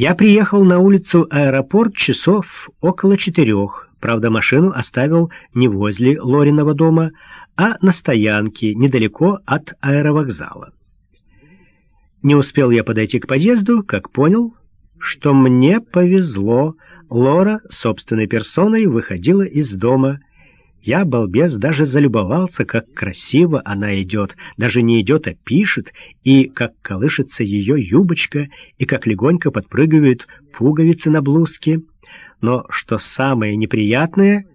Я приехал на улицу аэропорт часов около четырех. Правда, машину оставил не возле Лориного дома, а на стоянке, недалеко от аэровокзала. Не успел я подойти к подъезду, как понял, что мне повезло. Лора собственной персоной выходила из дома. Я, балбес, даже залюбовался, как красиво она идет, даже не идет, а пишет, и как колышется ее юбочка, и как легонько подпрыгивают пуговицы на блузке. Но что самое неприятное,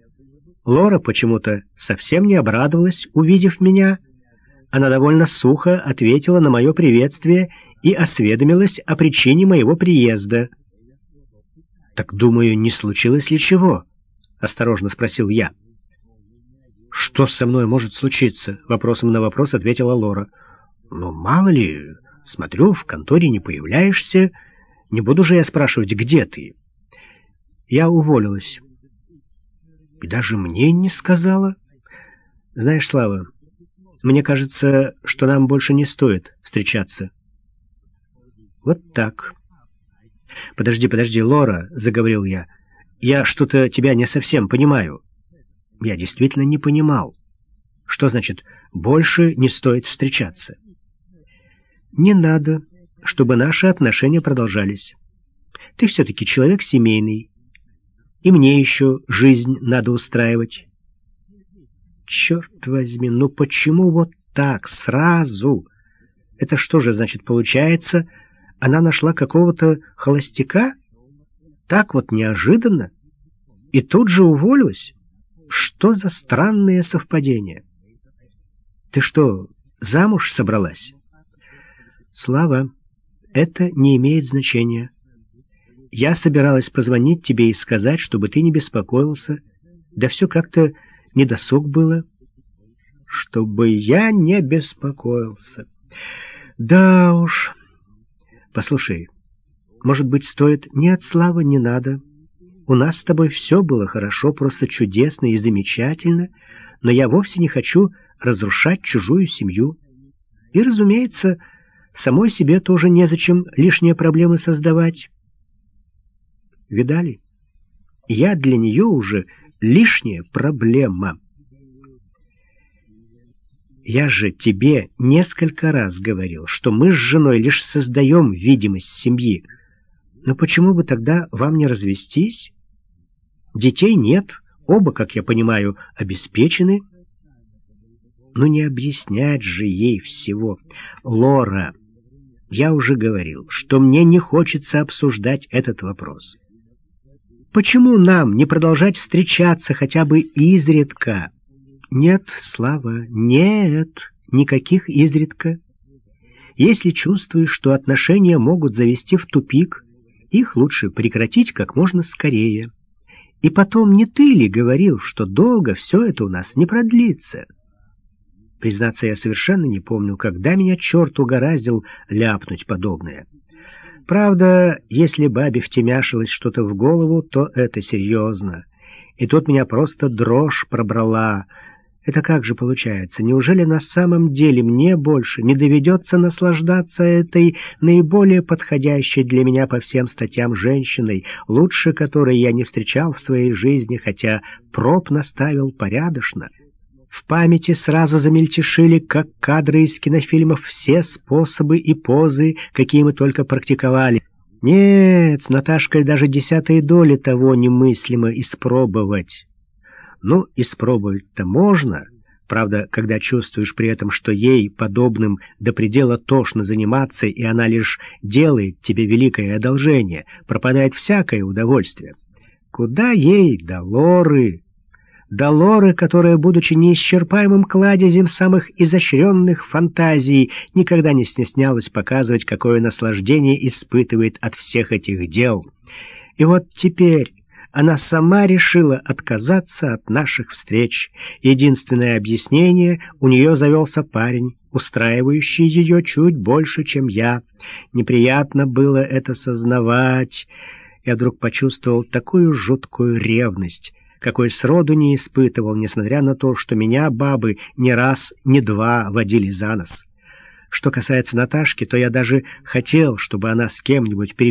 Лора почему-то совсем не обрадовалась, увидев меня. Она довольно сухо ответила на мое приветствие и осведомилась о причине моего приезда. «Так, думаю, не случилось ли чего?» — осторожно спросил я. «Что со мной может случиться?» — вопросом на вопрос ответила Лора. «Ну, мало ли, смотрю, в конторе не появляешься. Не буду же я спрашивать, где ты?» Я уволилась. И даже мне не сказала. Знаешь, Слава, мне кажется, что нам больше не стоит встречаться. Вот так. Подожди, подожди, Лора, — заговорил я. Я что-то тебя не совсем понимаю. Я действительно не понимал. Что значит «больше не стоит встречаться»? Не надо, чтобы наши отношения продолжались. Ты все-таки человек семейный, и мне еще жизнь надо устраивать. Черт возьми, ну почему вот так, сразу? Это что же, значит, получается, она нашла какого-то холостяка? Так вот неожиданно? И тут же уволилась? Что за странное совпадение? Ты что, замуж собралась? Слава, это не имеет значения. Я собиралась позвонить тебе и сказать, чтобы ты не беспокоился. Да все как-то недосуг было. Чтобы я не беспокоился. Да уж. Послушай, может быть, стоит ни от славы, ни надо. У нас с тобой все было хорошо, просто чудесно и замечательно, но я вовсе не хочу разрушать чужую семью. И, разумеется, самой себе тоже незачем лишние проблемы создавать. Видали? Я для нее уже лишняя проблема. Я же тебе несколько раз говорил, что мы с женой лишь создаем видимость семьи. Но почему бы тогда вам не развестись? Детей нет, оба, как я понимаю, обеспечены. Но не объяснять же ей всего. Лора, я уже говорил, что мне не хочется обсуждать этот вопрос. Почему нам не продолжать встречаться хотя бы изредка? Нет, Слава, нет, никаких изредка. Если чувствуешь, что отношения могут завести в тупик, их лучше прекратить как можно скорее. И потом, не ты ли говорил, что долго все это у нас не продлится? Признаться, я совершенно не помнил, когда меня черт угораздил ляпнуть подобное. Правда, если бабе втемяшилось что-то в голову, то это серьезно. И тут меня просто дрожь пробрала. Это как же получается? Неужели на самом деле мне больше не доведется наслаждаться этой наиболее подходящей для меня по всем статьям женщиной, лучше которой я не встречал в своей жизни, хотя проб наставил порядочно? В памяти сразу замельтешили, как кадры из кинофильмов, все способы и позы, какие мы только практиковали. Нет, с Наташкой даже десятой доли того немыслимо испробовать. Ну, испробовать-то можно, правда, когда чувствуешь при этом, что ей подобным до предела тошно заниматься, и она лишь делает тебе великое одолжение, пропадает всякое удовольствие. Куда ей до Лоры? Долоры, которая, будучи неисчерпаемым кладезем самых изощренных фантазий, никогда не стеснялась показывать, какое наслаждение испытывает от всех этих дел. И вот теперь она сама решила отказаться от наших встреч. Единственное объяснение — у нее завелся парень, устраивающий ее чуть больше, чем я. Неприятно было это сознавать. Я вдруг почувствовал такую жуткую ревность — какой сроду не испытывал, несмотря на то, что меня бабы не раз, не два водили за нос. Что касается Наташки, то я даже хотел, чтобы она с кем-нибудь переключилась,